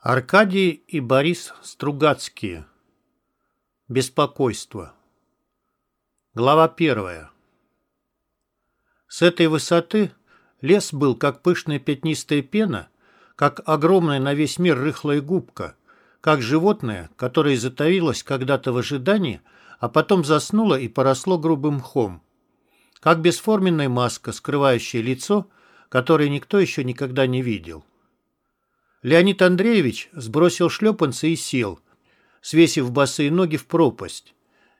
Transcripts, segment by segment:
Аркадий и Борис Стругацкие. Беспокойство. Глава первая. С этой высоты лес был как пышная пятнистая пена, как огромная на весь мир рыхлая губка, как животное, которое затаилось когда-то в ожидании, а потом заснуло и поросло грубым мхом, как бесформенная маска, скрывающая лицо, которое никто еще никогда не видел. Леонид Андреевич сбросил шлепанцы и сел, свесив босые ноги в пропасть.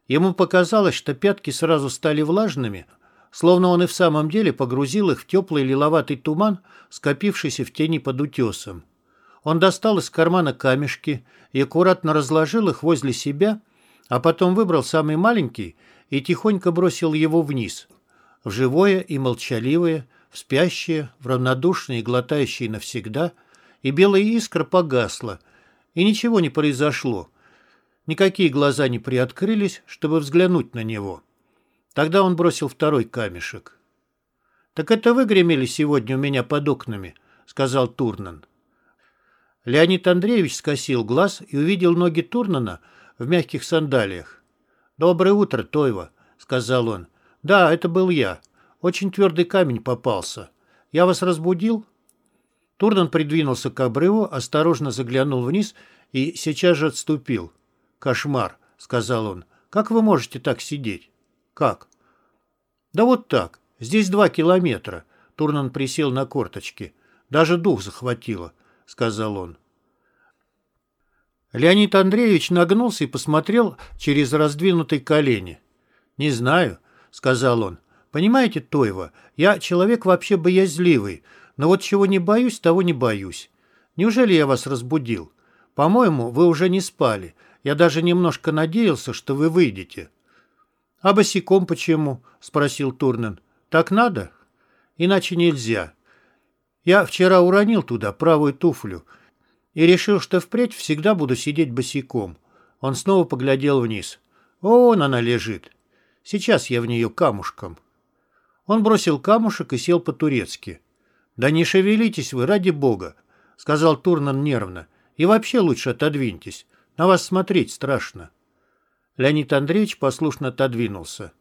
Ему показалось, что пятки сразу стали влажными, словно он и в самом деле погрузил их в теплый лиловатый туман, скопившийся в тени под утесом. Он достал из кармана камешки и аккуратно разложил их возле себя, а потом выбрал самый маленький и тихонько бросил его вниз, в живое и молчаливое, в спящее, в равнодушное и глотающее навсегда – и белая искра погасла, и ничего не произошло. Никакие глаза не приоткрылись, чтобы взглянуть на него. Тогда он бросил второй камешек. «Так это вы гремели сегодня у меня под окнами», — сказал Турнан. Леонид Андреевич скосил глаз и увидел ноги Турнана в мягких сандалиях. «Доброе утро, Тойва», — сказал он. «Да, это был я. Очень твердый камень попался. Я вас разбудил?» Турнан придвинулся к обрыву, осторожно заглянул вниз и сейчас же отступил. «Кошмар», — сказал он. «Как вы можете так сидеть?» «Как?» «Да вот так. Здесь два километра». Турнан присел на корточки. «Даже дух захватило», — сказал он. Леонид Андреевич нагнулся и посмотрел через раздвинутые колени. «Не знаю», — сказал он. «Понимаете, Тойва, я человек вообще боязливый, но вот чего не боюсь, того не боюсь. Неужели я вас разбудил? По-моему, вы уже не спали. Я даже немножко надеялся, что вы выйдете». «А босиком почему?» — спросил Турнен. «Так надо? Иначе нельзя. Я вчера уронил туда правую туфлю и решил, что впредь всегда буду сидеть босиком». Он снова поглядел вниз. «Вон она лежит. Сейчас я в нее камушком». Он бросил камушек и сел по-турецки. «Да не шевелитесь вы, ради бога», — сказал Турнан нервно. «И вообще лучше отодвиньтесь. На вас смотреть страшно». Леонид Андреевич послушно отодвинулся.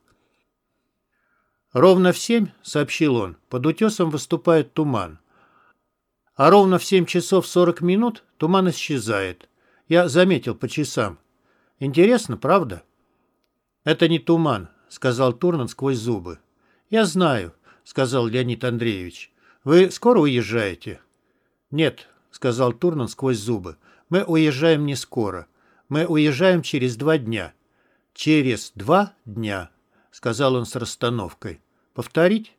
«Ровно в семь, — сообщил он, — под утесом выступает туман. А ровно в семь часов сорок минут туман исчезает. Я заметил по часам. Интересно, правда?» «Это не туман», — сказал Турнан сквозь зубы. «Я знаю», — сказал Леонид Андреевич. «Вы скоро уезжаете?» «Нет», — сказал Турнан сквозь зубы. «Мы уезжаем не скоро. Мы уезжаем через два дня». «Через два дня», — сказал он с расстановкой. «Повторить?»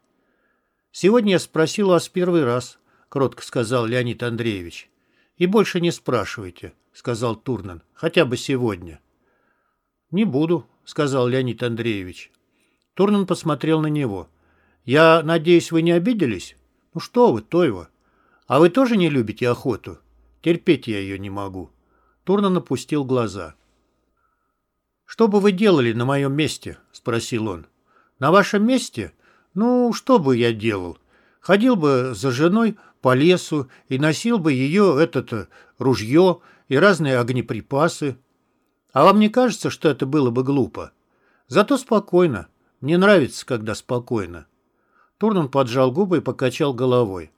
«Сегодня я спросил вас первый раз», — кротко сказал Леонид Андреевич. «И больше не спрашивайте», — сказал Турнан. «Хотя бы сегодня». «Не буду», — сказал Леонид Андреевич. Турнан посмотрел на него. «Я надеюсь, вы не обиделись?» «Ну что вы, Тойва? А вы тоже не любите охоту? Терпеть я ее не могу». Турнан опустил глаза. «Что бы вы делали на моем месте?» — спросил он. «На вашем месте? Ну, что бы я делал? Ходил бы за женой по лесу и носил бы ее, это ружье и разные огнеприпасы. А вам не кажется, что это было бы глупо? Зато спокойно. Мне нравится, когда спокойно. Турнан поджал губы и покачал головой.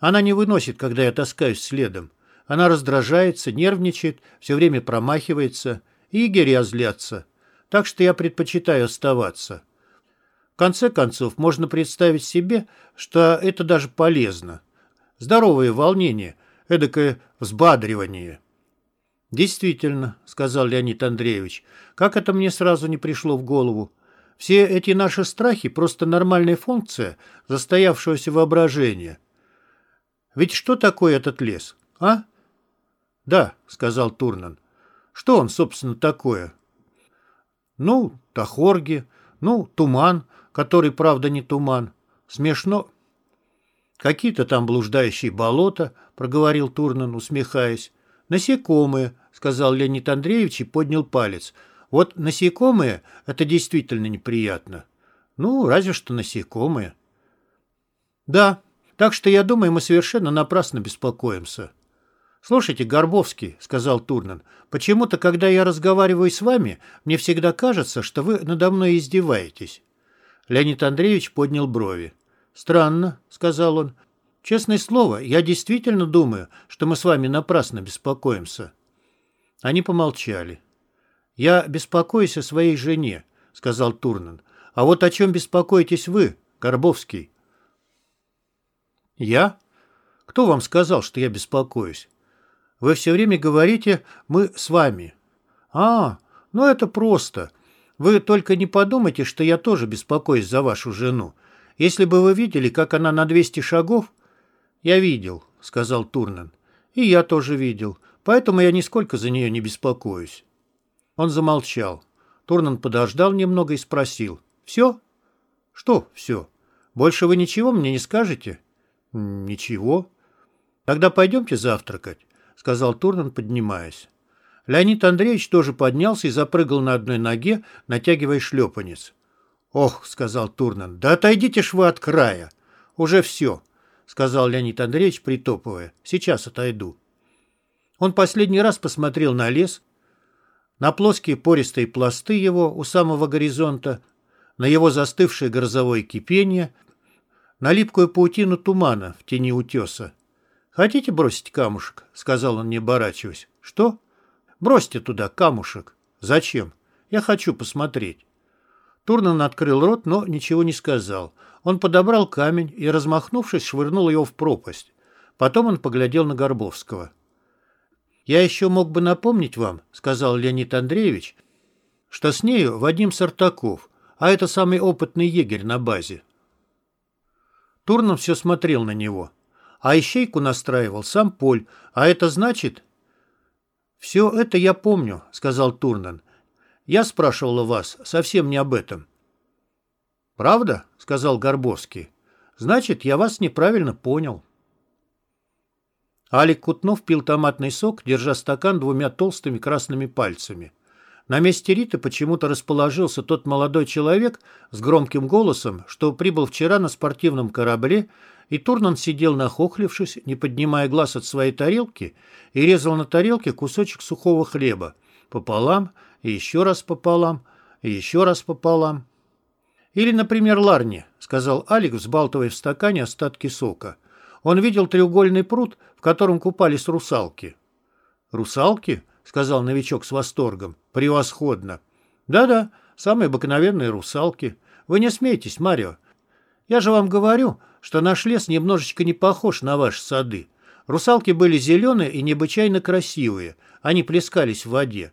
Она не выносит, когда я таскаюсь следом. Она раздражается, нервничает, все время промахивается, и егеря злятся. Так что я предпочитаю оставаться. В конце концов, можно представить себе, что это даже полезно. Здоровое волнение, эдакое взбадривание. «Действительно», — сказал Леонид Андреевич, — «как это мне сразу не пришло в голову? Все эти наши страхи – просто нормальная функция застоявшегося воображения. Ведь что такое этот лес, а? Да, сказал Турнан. Что он, собственно, такое? Ну, тахорги, ну, туман, который, правда, не туман. Смешно. Какие-то там блуждающие болота, проговорил Турнан, усмехаясь. Насекомые, сказал Леонид Андреевич и поднял палец – вот насекомые — это действительно неприятно. Ну, разве что насекомые. Да, так что я думаю, мы совершенно напрасно беспокоимся. «Слушайте, Горбовский», — сказал Турнан, — «почему-то, когда я разговариваю с вами, мне всегда кажется, что вы надо мной издеваетесь». Леонид Андреевич поднял брови. «Странно», — сказал он. «Честное слово, я действительно думаю, что мы с вами напрасно беспокоимся». Они помолчали. «Я беспокоюсь о своей жене», — сказал Турнан. «А вот о чем беспокоитесь вы, Горбовский?» «Я? Кто вам сказал, что я беспокоюсь? Вы все время говорите «мы с вами». А, ну это просто. Вы только не подумайте, что я тоже беспокоюсь за вашу жену. Если бы вы видели, как она на 200 шагов... Я видел, сказал Турнан. И я тоже видел. Поэтому я нисколько за нее не беспокоюсь. Он замолчал. Турнан подождал немного и спросил. «Все?» «Что все? Больше вы ничего мне не скажете?» «Ничего». «Тогда пойдемте завтракать», — сказал Турнан, поднимаясь. Леонид Андреевич тоже поднялся и запрыгал на одной ноге, натягивая шлепанец. «Ох», — сказал Турнан, — «да отойдите ж вы от края». «Уже все», — сказал Леонид Андреевич, притопывая. «Сейчас отойду». Он последний раз посмотрел на лес, на плоские пористые пласты его у самого горизонта, на его застывшее грозовое кипение, на липкую паутину тумана в тени утеса. «Хотите бросить камушек?» — сказал он, не оборачиваясь. «Что?» «Бросьте туда камушек». «Зачем?» «Я хочу посмотреть». Турнан открыл рот, но ничего не сказал. Он подобрал камень и, размахнувшись, швырнул его в пропасть. Потом он поглядел на Горбовского. «Я еще мог бы напомнить вам, — сказал Леонид Андреевич, — что с нею Вадим Сартаков, а это самый опытный егерь на базе». Турнан все смотрел на него. А ищейку настраивал сам Поль, а это значит... «Все это я помню», — сказал Турнан. «Я спрашивал у вас совсем не об этом». «Правда?» — сказал Горбовский. «Значит, я вас неправильно понял». Алик Кутнов пил томатный сок, держа стакан двумя толстыми красными пальцами. На месте Риты почему-то расположился тот молодой человек с громким голосом, что прибыл вчера на спортивном корабле, и Турнан сидел нахохлившись, не поднимая глаз от своей тарелки, и резал на тарелке кусочек сухого хлеба, пополам, и еще раз пополам, и еще раз пополам. «Или, например, Ларни», — сказал Алик, взбалтывая в стакане остатки сока — он видел треугольный пруд, в котором купались русалки. «Русалки?» — сказал новичок с восторгом. «Превосходно!» «Да-да, самые обыкновенные русалки. Вы не смейтесь, Марио. Я же вам говорю, что наш лес немножечко не похож на ваши сады. Русалки были зеленые и необычайно красивые. Они плескались в воде.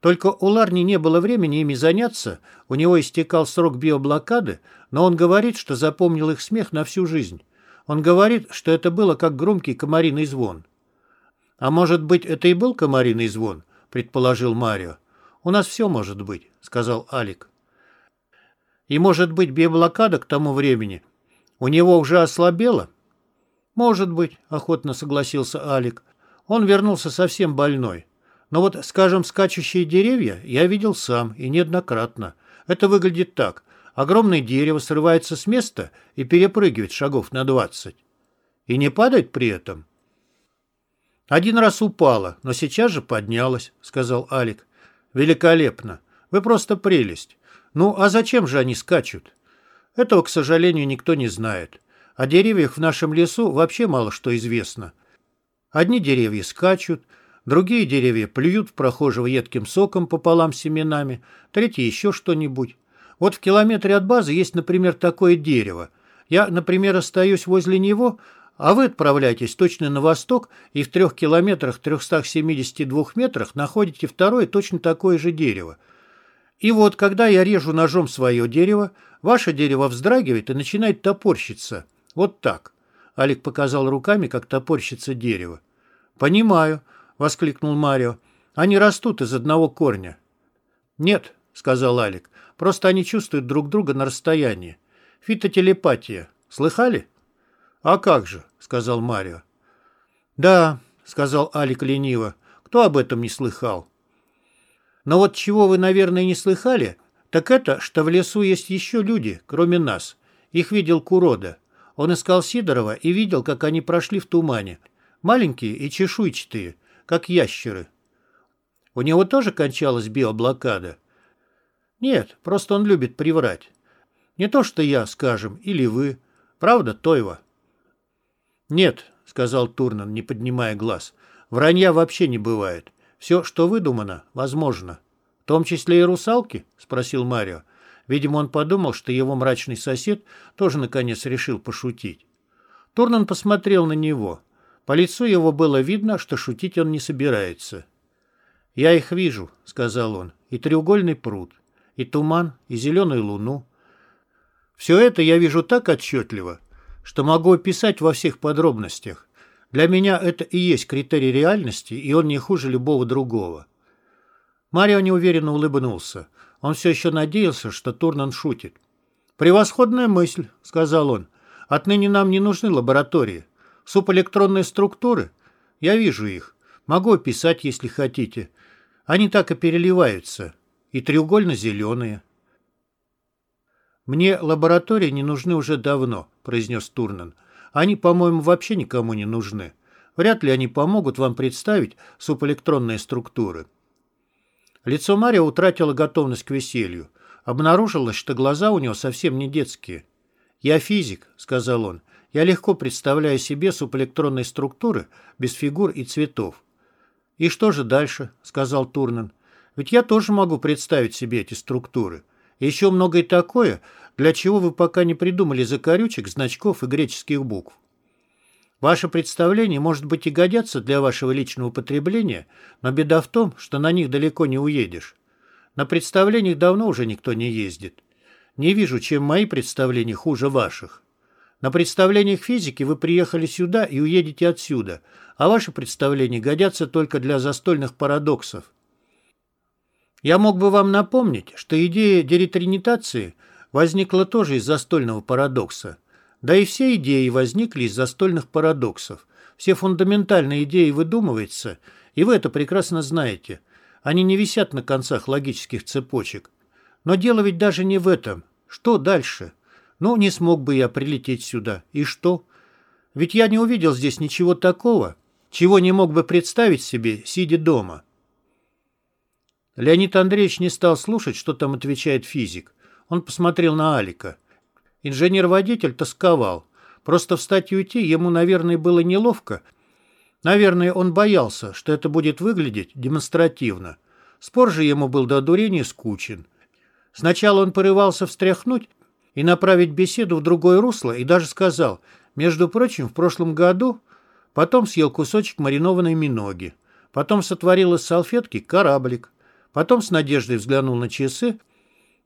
Только у Ларни не было времени ими заняться, у него истекал срок биоблокады, но он говорит, что запомнил их смех на всю жизнь. Он говорит, что это было как громкий комариный звон. «А может быть, это и был комариный звон?» – предположил Марио. «У нас все может быть», – сказал Алик. «И может быть, биоблокада к тому времени у него уже ослабела?» «Может быть», – охотно согласился Алик. «Он вернулся совсем больной. Но вот, скажем, скачущие деревья я видел сам и неоднократно. Это выглядит так. Огромное дерево срывается с места и перепрыгивает шагов на двадцать. И не падает при этом. Один раз упала, но сейчас же поднялась, сказал Алик. Великолепно. Вы просто прелесть. Ну, а зачем же они скачут? Этого, к сожалению, никто не знает. О деревьях в нашем лесу вообще мало что известно. Одни деревья скачут, другие деревья плюют в прохожего едким соком пополам с семенами, третьи еще что-нибудь. Вот в километре от базы есть, например, такое дерево. Я, например, остаюсь возле него, а вы отправляетесь точно на восток и в трех километрах 372 метрах находите второе точно такое же дерево. И вот, когда я режу ножом свое дерево, ваше дерево вздрагивает и начинает топорщиться. Вот так. Алик показал руками, как топорщится дерево. «Понимаю», — воскликнул Марио. «Они растут из одного корня». «Нет», — сказал Алик. Просто они чувствуют друг друга на расстоянии. Фитотелепатия. Слыхали? А как же, сказал Марио. Да, сказал Алик лениво. Кто об этом не слыхал? Но вот чего вы, наверное, не слыхали, так это, что в лесу есть еще люди, кроме нас. Их видел Курода. Он искал Сидорова и видел, как они прошли в тумане. Маленькие и чешуйчатые, как ящеры. У него тоже кончалась биоблокада? Нет, просто он любит приврать. Не то, что я, скажем, или вы. Правда, Тойва? Нет, сказал Турнан, не поднимая глаз. Вранья вообще не бывает. Все, что выдумано, возможно. В том числе и русалки? Спросил Марио. Видимо, он подумал, что его мрачный сосед тоже наконец решил пошутить. Турнан посмотрел на него. По лицу его было видно, что шутить он не собирается. «Я их вижу», — сказал он, — «и треугольный пруд, и туман, и зеленую луну. Все это я вижу так отчетливо, что могу описать во всех подробностях. Для меня это и есть критерий реальности, и он не хуже любого другого». Марио неуверенно улыбнулся. Он все еще надеялся, что Турнан шутит. «Превосходная мысль», — сказал он. «Отныне нам не нужны лаборатории. Субэлектронные структуры? Я вижу их. Могу описать, если хотите. Они так и переливаются. И треугольно-зеленые». «Мне лаборатории не нужны уже давно», — произнес Турнан. «Они, по-моему, вообще никому не нужны. Вряд ли они помогут вам представить субэлектронные структуры». Лицо Марио утратило готовность к веселью. Обнаружилось, что глаза у него совсем не детские. «Я физик», — сказал он. «Я легко представляю себе субэлектронные структуры без фигур и цветов». «И что же дальше?» — сказал Турнан. «Ведь я тоже могу представить себе эти структуры. Еще многое такое, для чего вы пока не придумали закорючек, значков и греческих букв. Ваши представления, может быть, и годятся для вашего личного потребления, но беда в том, что на них далеко не уедешь. На представлениях давно уже никто не ездит. Не вижу, чем мои представления хуже ваших. На представлениях физики вы приехали сюда и уедете отсюда, а ваши представления годятся только для застольных парадоксов. Я мог бы вам напомнить, что идея деретринитации возникла тоже из застольного парадокса. Да и все идеи возникли из застольных парадоксов. Все фундаментальные идеи выдумываются, и вы это прекрасно знаете. Они не висят на концах логических цепочек. Но дело ведь даже не в этом. Что дальше? Ну, не смог бы я прилететь сюда. И что? Ведь я не увидел здесь ничего такого, чего не мог бы представить себе, сидя дома. Леонид Андреевич не стал слушать, что там отвечает физик. Он посмотрел на Алика. Инженер-водитель тосковал. Просто встать и уйти ему, наверное, было неловко. Наверное, он боялся, что это будет выглядеть демонстративно. Спор же ему был до одурения скучен. Сначала он порывался встряхнуть и направить беседу в другое русло и даже сказал, между прочим, в прошлом году потом съел кусочек маринованной миноги, потом сотворил из салфетки кораблик, потом с надеждой взглянул на часы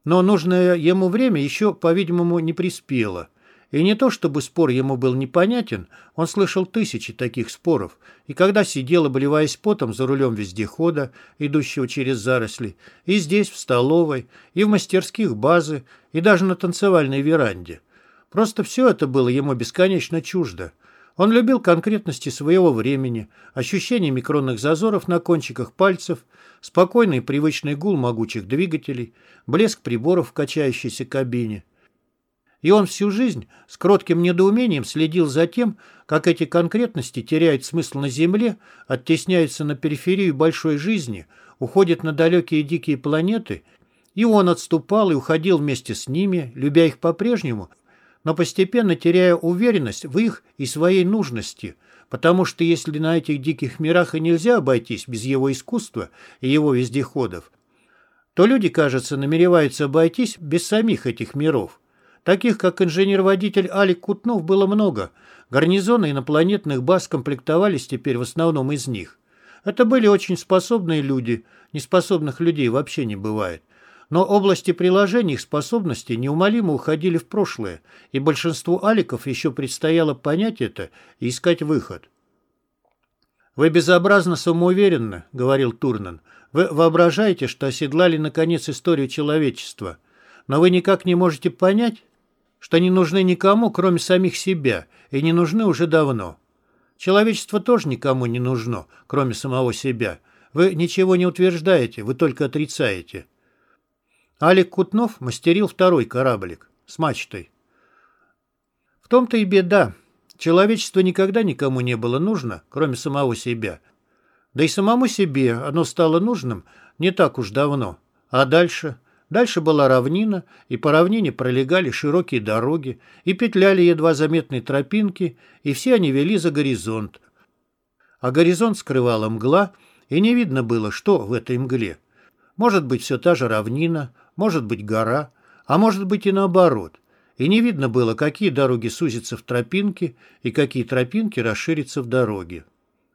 но нужное ему время еще, по-видимому, не приспело. И не то, чтобы спор ему был непонятен, он слышал тысячи таких споров, и когда сидел, обливаясь потом за рулем вездехода, идущего через заросли, и здесь, в столовой, и в мастерских базы, и даже на танцевальной веранде. Просто все это было ему бесконечно чуждо. Он любил конкретности своего времени, ощущение микронных зазоров на кончиках пальцев, спокойный привычный гул могучих двигателей, блеск приборов в качающейся кабине. И он всю жизнь с кротким недоумением следил за тем, как эти конкретности теряют смысл на Земле, оттесняются на периферию большой жизни, уходят на далекие дикие планеты, и он отступал и уходил вместе с ними, любя их по-прежнему – но постепенно теряя уверенность в их и своей нужности, потому что если на этих диких мирах и нельзя обойтись без его искусства и его вездеходов, то люди, кажется, намереваются обойтись без самих этих миров. Таких, как инженер-водитель Алик Кутнов, было много. Гарнизоны инопланетных баз комплектовались теперь в основном из них. Это были очень способные люди, неспособных людей вообще не бывает. Но области приложений их способностей неумолимо уходили в прошлое, и большинству аликов еще предстояло понять это и искать выход. «Вы безобразно самоуверенны», — говорил Турнан. «Вы воображаете, что оседлали, наконец, историю человечества. Но вы никак не можете понять, что не нужны никому, кроме самих себя, и не нужны уже давно. Человечество тоже никому не нужно, кроме самого себя. Вы ничего не утверждаете, вы только отрицаете». Алик Кутнов мастерил второй кораблик с мачтой. В том-то и беда. Человечество никогда никому не было нужно, кроме самого себя. Да и самому себе оно стало нужным не так уж давно. А дальше? Дальше была равнина, и по равнине пролегали широкие дороги, и петляли едва заметные тропинки, и все они вели за горизонт. А горизонт скрывала мгла, и не видно было, что в этой мгле. Может быть, все та же равнина, может быть, гора, а может быть и наоборот. И не видно было, какие дороги сузятся в тропинки и какие тропинки расширятся в дороге.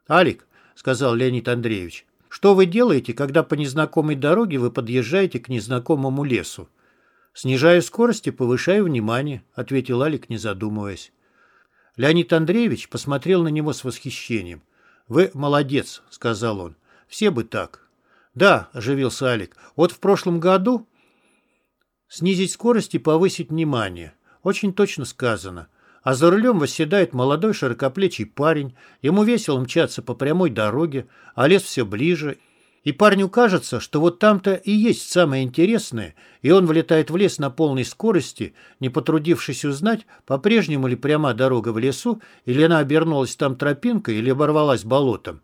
«Алик», — сказал Леонид Андреевич, — «что вы делаете, когда по незнакомой дороге вы подъезжаете к незнакомому лесу?» «Снижаю скорость и повышаю внимание», — ответил Алик, не задумываясь. Леонид Андреевич посмотрел на него с восхищением. «Вы молодец», — сказал он. «Все бы так». «Да», — оживился Алик, — «вот в прошлом году Снизить скорость и повысить внимание. Очень точно сказано. А за рулем восседает молодой широкоплечий парень, ему весело мчаться по прямой дороге, а лес все ближе. И парню кажется, что вот там-то и есть самое интересное, и он влетает в лес на полной скорости, не потрудившись узнать, по-прежнему ли пряма дорога в лесу, или она обернулась там тропинкой, или оборвалась болотом.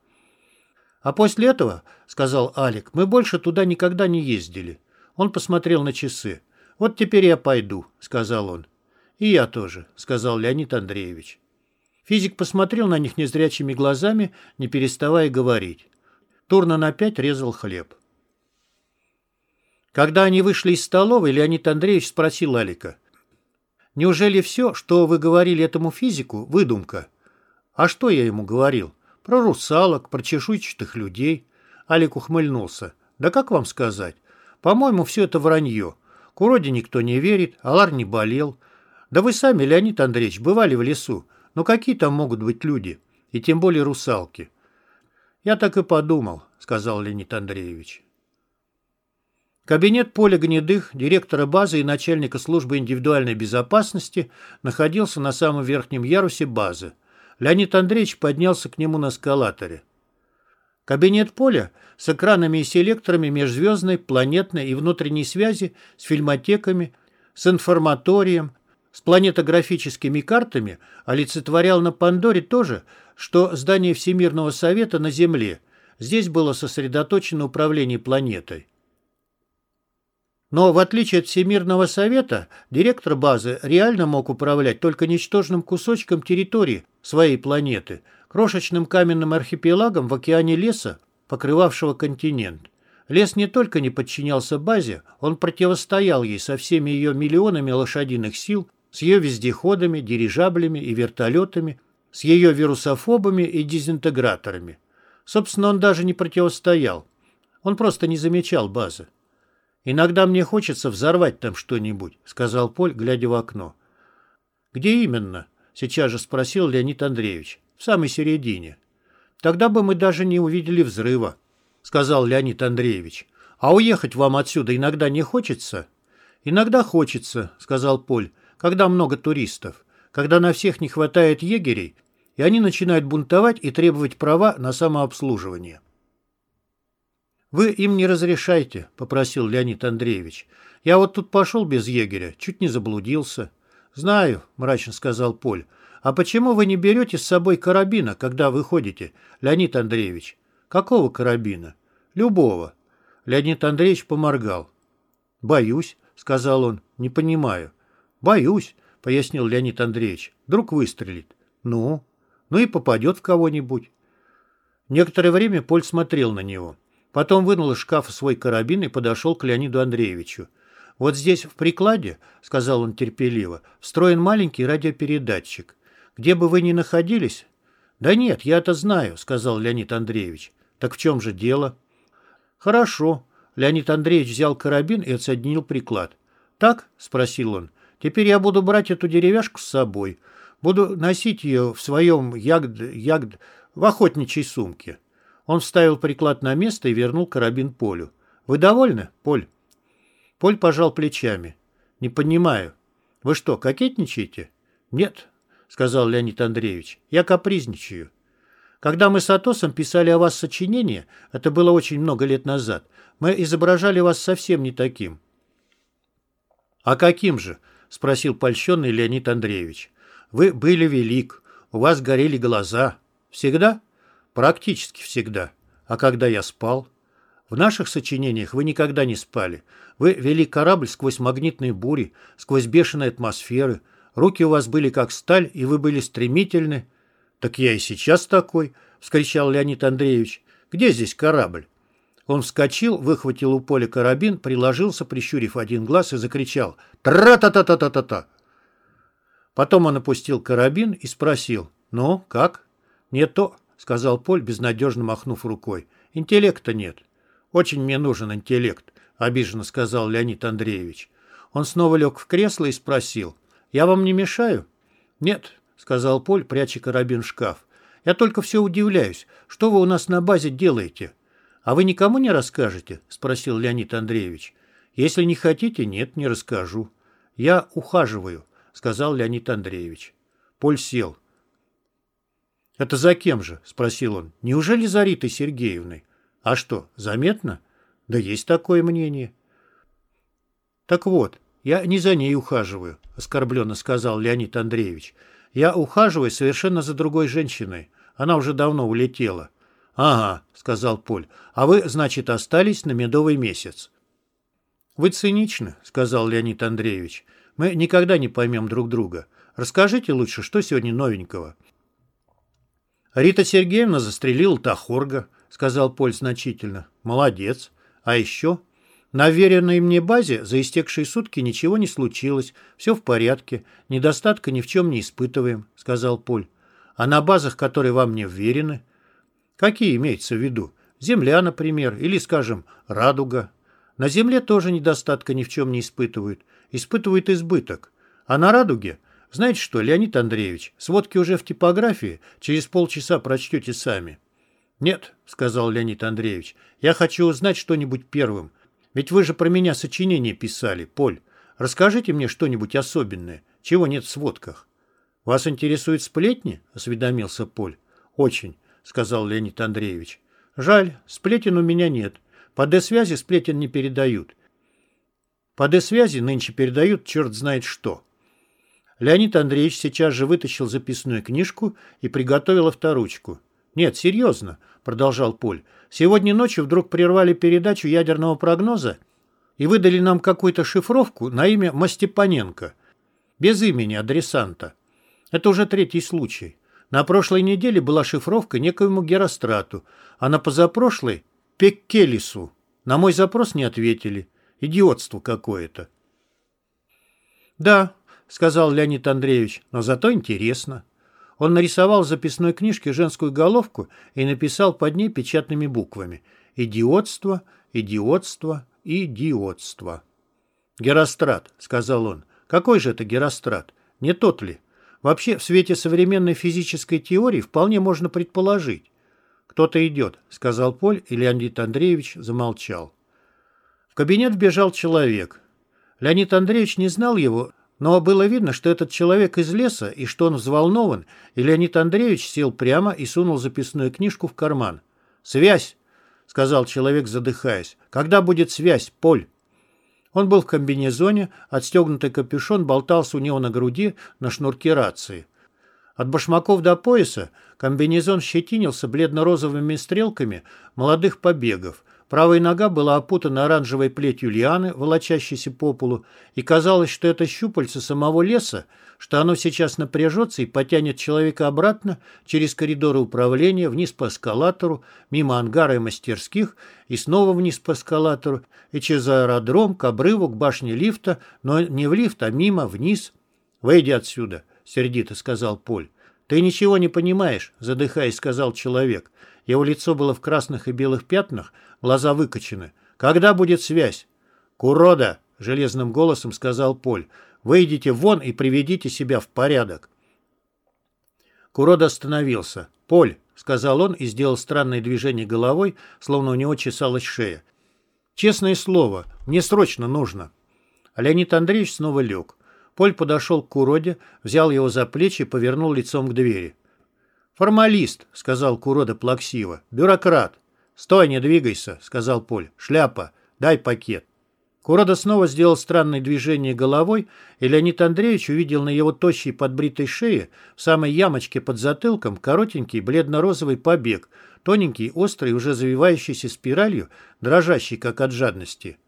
«А после этого, — сказал Алик, — мы больше туда никогда не ездили». Он посмотрел на часы. «Вот теперь я пойду», — сказал он. «И я тоже», — сказал Леонид Андреевич. Физик посмотрел на них незрячими глазами, не переставая говорить. Турнан опять резал хлеб. Когда они вышли из столовой, Леонид Андреевич спросил Алика. «Неужели все, что вы говорили этому физику, выдумка?» «А что я ему говорил? Про русалок, про чешуйчатых людей?» Алик ухмыльнулся. «Да как вам сказать? По-моему, все это вранье. К уроде никто не верит, Алар не болел. Да вы сами, Леонид Андреевич, бывали в лесу. Но какие там могут быть люди? И тем более русалки. Я так и подумал, сказал Леонид Андреевич. Кабинет Поля Гнедых, директора базы и начальника службы индивидуальной безопасности, находился на самом верхнем ярусе базы. Леонид Андреевич поднялся к нему на эскалаторе. Кабинет поля с экранами и селекторами межзвездной, планетной и внутренней связи с фильмотеками, с информаторием, с планетографическими картами олицетворял на Пандоре то же, что здание Всемирного Совета на Земле. Здесь было сосредоточено управление планетой. Но, в отличие от Всемирного Совета, директор базы реально мог управлять только ничтожным кусочком территории своей планеты – крошечным каменным архипелагом в океане леса, покрывавшего континент. Лес не только не подчинялся базе, он противостоял ей со всеми ее миллионами лошадиных сил, с ее вездеходами, дирижаблями и вертолетами, с ее вирусофобами и дезинтеграторами. Собственно, он даже не противостоял. Он просто не замечал базы. «Иногда мне хочется взорвать там что-нибудь», — сказал Поль, глядя в окно. «Где именно?» — сейчас же спросил Леонид Андреевич в самой середине. Тогда бы мы даже не увидели взрыва, сказал Леонид Андреевич. А уехать вам отсюда иногда не хочется? Иногда хочется, сказал Поль, когда много туристов, когда на всех не хватает егерей, и они начинают бунтовать и требовать права на самообслуживание. «Вы им не разрешайте», — попросил Леонид Андреевич. «Я вот тут пошел без егеря, чуть не заблудился». «Знаю», — мрачно сказал Поль. «А почему вы не берете с собой карабина, когда выходите, Леонид Андреевич?» «Какого карабина?» «Любого». Леонид Андреевич поморгал. «Боюсь», — сказал он, — «не понимаю». «Боюсь», — пояснил Леонид Андреевич. «Вдруг выстрелит». «Ну?» «Ну и попадет в кого-нибудь». Некоторое время Поль смотрел на него. Потом вынул из шкафа свой карабин и подошел к Леониду Андреевичу. «Вот здесь, в прикладе, — сказал он терпеливо, — встроен маленький радиопередатчик. Где бы вы ни находились? Да нет, я это знаю, сказал Леонид Андреевич. Так в чем же дело? Хорошо. Леонид Андреевич взял карабин и отсоединил приклад. Так? спросил он. Теперь я буду брать эту деревяшку с собой. Буду носить ее в своем ягд... ягд... в охотничьей сумке. Он вставил приклад на место и вернул карабин Полю. «Вы довольны, Поль?» Поль пожал плечами. «Не понимаю. Вы что, кокетничаете?» «Нет», — сказал Леонид Андреевич. «Я капризничаю. Когда мы с Атосом писали о вас сочинение, это было очень много лет назад, мы изображали вас совсем не таким». «А каким же?» — спросил польщенный Леонид Андреевич. «Вы были велик, у вас горели глаза. Всегда? Практически всегда. А когда я спал? В наших сочинениях вы никогда не спали. Вы вели корабль сквозь магнитные бури, сквозь бешеные атмосферы. Руки у вас были как сталь, и вы были стремительны. Так я и сейчас такой, — вскричал Леонид Андреевич. Где здесь корабль? Он вскочил, выхватил у поля карабин, приложился, прищурив один глаз, и закричал «Тра-та-та-та-та-та-та!». Потом он опустил карабин и спросил «Ну, как?» «Не то», — сказал Поль, безнадежно махнув рукой. «Интеллекта нет». «Очень мне нужен интеллект», — обиженно сказал Леонид Андреевич. Он снова лег в кресло и спросил «Я вам не мешаю?» «Нет», — сказал Поль, пряча карабин в шкаф. «Я только все удивляюсь. Что вы у нас на базе делаете?» «А вы никому не расскажете?» — спросил Леонид Андреевич. «Если не хотите, нет, не расскажу». «Я ухаживаю», — сказал Леонид Андреевич. Поль сел. «Это за кем же?» — спросил он. «Неужели за Ритой Сергеевной?» «А что, заметно?» «Да есть такое мнение». «Так вот, я не за ней ухаживаю», — оскорбленно сказал Леонид Андреевич. «Я ухаживаю совершенно за другой женщиной. Она уже давно улетела». «Ага», — сказал Поль, — «а вы, значит, остались на медовый месяц». «Вы циничны», — сказал Леонид Андреевич. «Мы никогда не поймем друг друга. Расскажите лучше, что сегодня новенького». «Рита Сергеевна застрелила Тахорга», — сказал Поль значительно. «Молодец. А еще?» «На веренной мне базе за истекшие сутки ничего не случилось. Все в порядке. Недостатка ни в чем не испытываем», — сказал Поль. «А на базах, которые вам не вверены?» Какие имеются в виду? Земля, например, или, скажем, радуга. На Земле тоже недостатка ни в чем не испытывают. Испытывают избыток. А на радуге? Знаете что, Леонид Андреевич, сводки уже в типографии, через полчаса прочтете сами. Нет, сказал Леонид Андреевич, я хочу узнать что-нибудь первым. Ведь вы же про меня сочинение писали, Поль. Расскажите мне что-нибудь особенное, чего нет в сводках. Вас интересуют сплетни? Осведомился Поль. Очень сказал Леонид Андреевич. Жаль, сплетен у меня нет. По Д-связи сплетен не передают. По Д-связи нынче передают черт знает что. Леонид Андреевич сейчас же вытащил записную книжку и приготовил авторучку. «Нет, серьезно», — продолжал Поль. «Сегодня ночью вдруг прервали передачу ядерного прогноза и выдали нам какую-то шифровку на имя Мастепаненко. Без имени адресанта. Это уже третий случай. На прошлой неделе была шифровка некоему Герострату, а на позапрошлой – Пеккелису. На мой запрос не ответили. Идиотство какое-то. «Да», – сказал Леонид Андреевич, – «но зато интересно». Он нарисовал в записной книжке женскую головку и написал под ней печатными буквами «Идиотство, идиотство, идиотство». «Герострат», — сказал он. «Какой же это Герострат? Не тот ли?» Вообще, в свете современной физической теории вполне можно предположить. «Кто-то идет», — сказал Поль, и Леонид Андреевич замолчал. В кабинет вбежал человек. Леонид Андреевич не знал его, но было видно, что этот человек из леса и что он взволнован, и Леонид Андреевич сел прямо и сунул записную книжку в карман. «Связь!» — сказал человек, задыхаясь. «Когда будет связь, Поль?» Он был в комбинезоне, отстегнутый капюшон болтался у него на груди на шнурке рации. От башмаков до пояса комбинезон щетинился бледно-розовыми стрелками молодых побегов. Правая нога была опутана оранжевой плетью лианы, волочащейся по полу, и казалось, что это щупальце самого леса, что оно сейчас напряжется и потянет человека обратно через коридоры управления, вниз по эскалатору, мимо ангара и мастерских, и снова вниз по эскалатору, и через аэродром, к обрыву, к башне лифта, но не в лифт, а мимо, вниз. «Выйди отсюда», — сердито сказал Поль. «Ты ничего не понимаешь», — задыхаясь, сказал человек. Его лицо было в красных и белых пятнах, глаза выкочены. «Когда будет связь?» «Курода!» — железным голосом сказал Поль. «Выйдите вон и приведите себя в порядок». Курода остановился. «Поль!» — сказал он и сделал странное движение головой, словно у него чесалась шея. «Честное слово, мне срочно нужно». А Леонид Андреевич снова лег. Поль подошел к Куроде, взял его за плечи и повернул лицом к двери. «Формалист», — сказал Курода плаксиво. «Бюрократ». «Стой, не двигайся», — сказал Поль. «Шляпа. Дай пакет». Курода снова сделал странное движение головой, и Леонид Андреевич увидел на его тощей подбритой шее, в самой ямочке под затылком, коротенький бледно-розовый побег, тоненький, острый, уже завивающийся спиралью, дрожащий, как от жадности.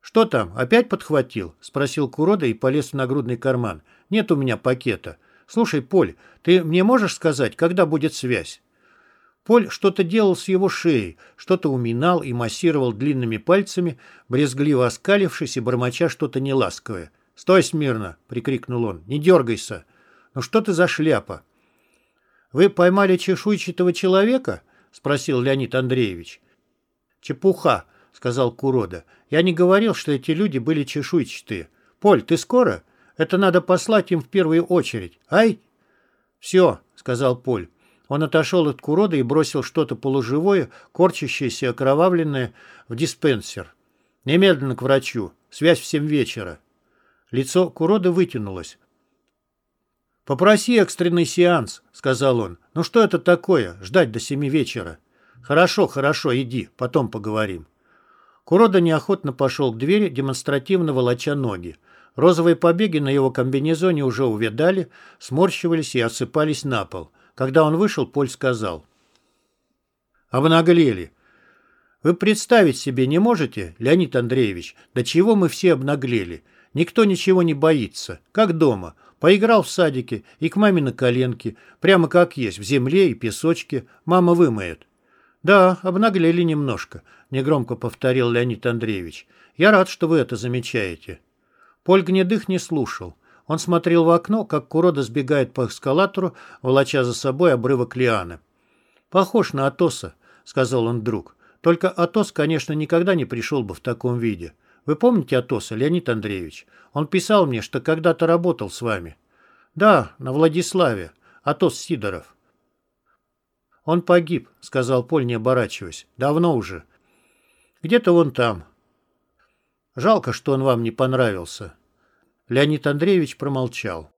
«Что там, опять подхватил?» — спросил Курода и полез в нагрудный карман. «Нет у меня пакета. Слушай, Поль, ты мне можешь сказать, когда будет связь?» Поль что-то делал с его шеей, что-то уминал и массировал длинными пальцами, брезгливо оскалившись и бормоча что-то неласковое. «Стой смирно!» — прикрикнул он. «Не дергайся! Ну что ты за шляпа?» «Вы поймали чешуйчатого человека?» — спросил Леонид Андреевич. «Чепуха!» — сказал Курода. «Я не говорил, что эти люди были чешуйчатые. Поль, ты скоро? Это надо послать им в первую очередь. Ай!» «Все!» — сказал Поль. Он отошел от Курода и бросил что-то полуживое, корчащееся, окровавленное, в диспенсер. «Немедленно к врачу. Связь в семь вечера». Лицо Курода вытянулось. «Попроси экстренный сеанс», — сказал он. «Ну что это такое? Ждать до семи вечера?» «Хорошо, хорошо, иди, потом поговорим». Курода неохотно пошел к двери, демонстративно волоча ноги. Розовые побеги на его комбинезоне уже увядали, сморщивались и осыпались на пол. Когда он вышел, Поль сказал. «Обнаглели. Вы представить себе не можете, Леонид Андреевич, до чего мы все обнаглели? Никто ничего не боится. Как дома. Поиграл в садике и к маме на коленке, прямо как есть, в земле и песочке. Мама вымоет». «Да, обнаглели немножко», — негромко повторил Леонид Андреевич. «Я рад, что вы это замечаете». Поль Гнедых не слушал. Он смотрел в окно, как Курода сбегает по эскалатору, волоча за собой обрывок лианы. «Похож на Атоса», — сказал он вдруг. «Только Атос, конечно, никогда не пришел бы в таком виде. Вы помните Атоса, Леонид Андреевич? Он писал мне, что когда-то работал с вами». «Да, на Владиславе. Атос Сидоров». «Он погиб», — сказал Поль, не оборачиваясь. «Давно уже. Где-то вон там. Жалко, что он вам не понравился». Леонид Андреевич промолчал.